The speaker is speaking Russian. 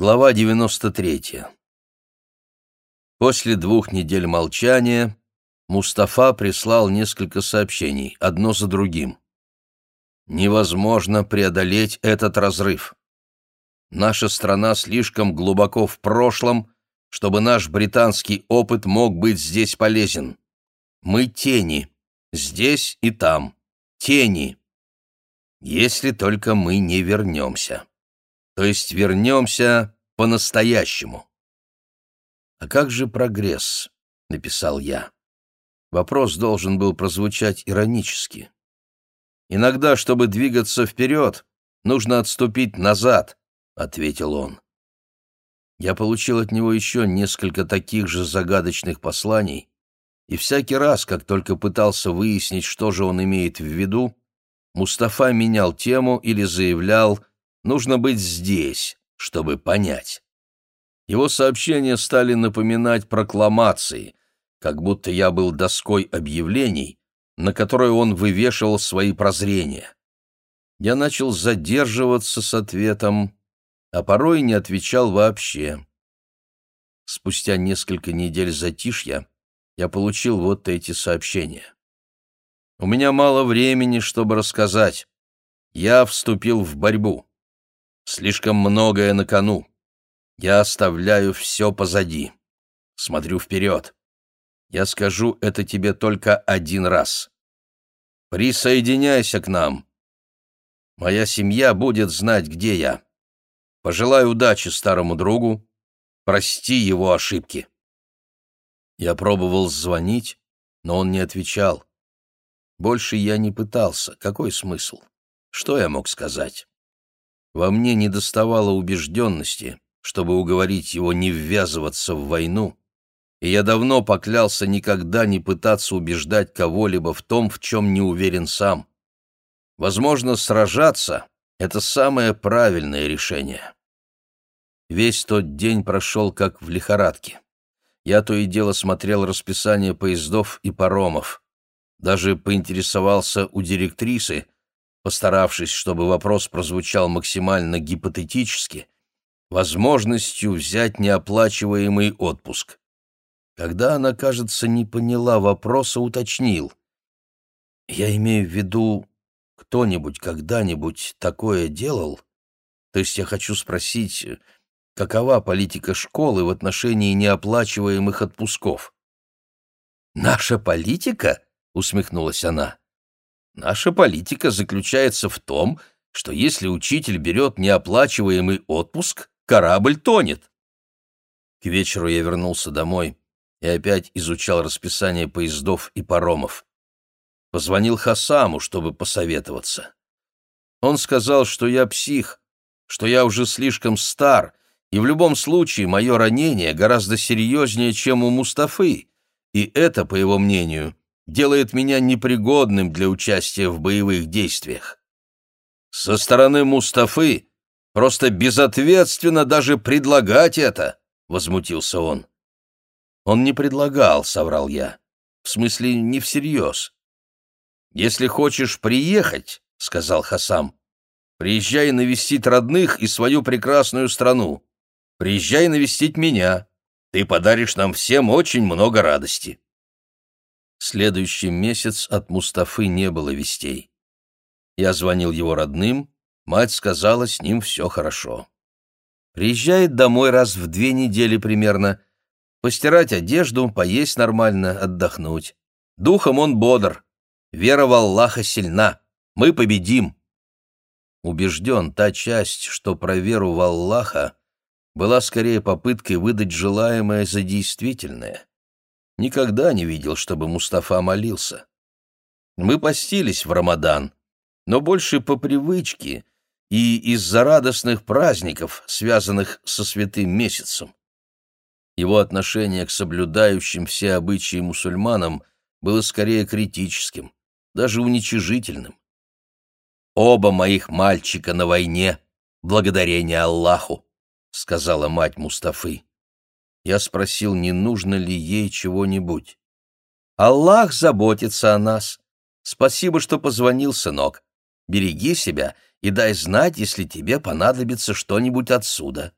Глава 93. После двух недель молчания Мустафа прислал несколько сообщений, одно за другим. Невозможно преодолеть этот разрыв. Наша страна слишком глубоко в прошлом, чтобы наш британский опыт мог быть здесь полезен. Мы тени, здесь и там, тени. Если только мы не вернемся то есть вернемся по-настоящему. «А как же прогресс?» — написал я. Вопрос должен был прозвучать иронически. «Иногда, чтобы двигаться вперед, нужно отступить назад», — ответил он. Я получил от него еще несколько таких же загадочных посланий, и всякий раз, как только пытался выяснить, что же он имеет в виду, Мустафа менял тему или заявлял Нужно быть здесь, чтобы понять. Его сообщения стали напоминать прокламации, как будто я был доской объявлений, на которой он вывешивал свои прозрения. Я начал задерживаться с ответом, а порой не отвечал вообще. Спустя несколько недель затишья я получил вот эти сообщения. У меня мало времени, чтобы рассказать. Я вступил в борьбу. Слишком многое на кону. Я оставляю все позади. Смотрю вперед. Я скажу это тебе только один раз. Присоединяйся к нам. Моя семья будет знать, где я. Пожелаю удачи старому другу. Прости его ошибки. Я пробовал звонить, но он не отвечал. Больше я не пытался. Какой смысл? Что я мог сказать? Во мне недоставало убежденности, чтобы уговорить его не ввязываться в войну, и я давно поклялся никогда не пытаться убеждать кого-либо в том, в чем не уверен сам. Возможно, сражаться — это самое правильное решение. Весь тот день прошел как в лихорадке. Я то и дело смотрел расписание поездов и паромов. Даже поинтересовался у директрисы, постаравшись, чтобы вопрос прозвучал максимально гипотетически, возможностью взять неоплачиваемый отпуск. Когда она, кажется, не поняла вопроса, уточнил. «Я имею в виду, кто-нибудь когда-нибудь такое делал? То есть я хочу спросить, какова политика школы в отношении неоплачиваемых отпусков?» «Наша политика?» — усмехнулась она. Наша политика заключается в том, что если учитель берет неоплачиваемый отпуск, корабль тонет. К вечеру я вернулся домой и опять изучал расписание поездов и паромов. Позвонил Хасаму, чтобы посоветоваться. Он сказал, что я псих, что я уже слишком стар, и в любом случае мое ранение гораздо серьезнее, чем у Мустафы, и это, по его мнению, делает меня непригодным для участия в боевых действиях. Со стороны Мустафы просто безответственно даже предлагать это, — возмутился он. Он не предлагал, — соврал я. В смысле, не всерьез. Если хочешь приехать, — сказал Хасам, — приезжай навестить родных и свою прекрасную страну. Приезжай навестить меня. Ты подаришь нам всем очень много радости. Следующий месяц от Мустафы не было вестей. Я звонил его родным, мать сказала, с ним все хорошо. Приезжает домой раз в две недели примерно, постирать одежду, поесть нормально, отдохнуть. Духом он бодр, вера в Аллаха сильна, мы победим. Убежден, та часть, что про веру в Аллаха, была скорее попыткой выдать желаемое за действительное. Никогда не видел, чтобы Мустафа молился. Мы постились в Рамадан, но больше по привычке и из-за радостных праздников, связанных со святым месяцем. Его отношение к соблюдающим все обычаи мусульманам было скорее критическим, даже уничижительным. «Оба моих мальчика на войне, благодарение Аллаху», — сказала мать Мустафы. Я спросил, не нужно ли ей чего-нибудь. «Аллах заботится о нас. Спасибо, что позвонил, сынок. Береги себя и дай знать, если тебе понадобится что-нибудь отсюда».